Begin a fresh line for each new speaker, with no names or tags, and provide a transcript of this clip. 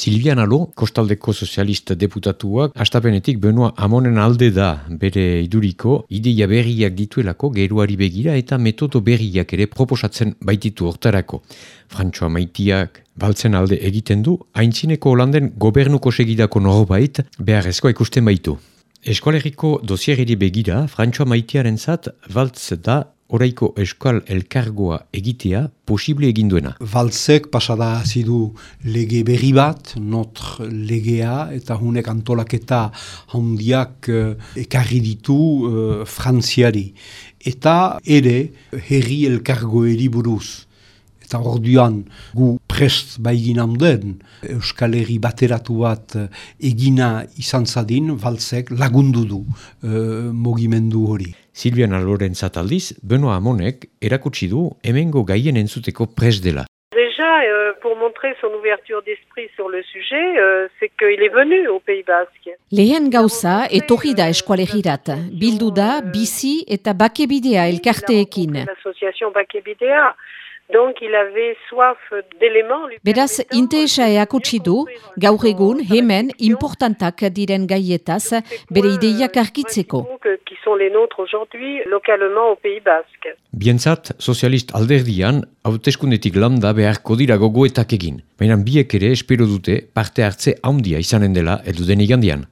Silvian Alo, kostaldeko sozialista deputatuak, astapenetik benua amonen alde da bere iduriko, ideia berriak dituelako geruari begira eta metodo berriak ere proposatzen baititu hortarako. Frantxoa maitiak baltzen alde egiten du, haintzineko holanden gobernuko segidako norbait beharrezko ikusten baitu. Eskualeriko dosierri begira, Frantxoa maitiaren zat, baltz da oraiko eskual elkargoa egitea posible egin duena.
Valtzek pasada zidu lege berri bat, notr legea, eta hunek antolaketa handiak uh, ekarri ditu uh, frantziari. Eta ere herri elkargoeri buruz eta orduan gu prest baigin den Euskal Herri bateratu bat eh, egina izan zadin, baltzek lagundu du uh, mogimendu hori.
Silvian Aloren zataldiz, Benoa Amonek erakutsi du hemengo gaien entzuteko prest dela.
Déjà, euh, pour montrer son ouverture d'esprit sur le sujet, euh, c'est qu'il est venu au Pays Basque.
Lehen gauza, etorri da eskualegirat. Bildu da, bizi eta bakebidea elkarteekin.
L'association Bakebidea, Donc il avait soif d'éléments.
Beraz, interesa eakutsi du, gaur egun hemen importantak diren gaietaz bere ideiak argitzeko.
Qui sont les nôtres aujourd'hui, localement au Pays Basque.
Bientzat, sozialist alderdian, hauteskundetik landa beharko dira gogoetak egin. Baina biek ere espero dute parte hartze handia izanen dela edu den igandian.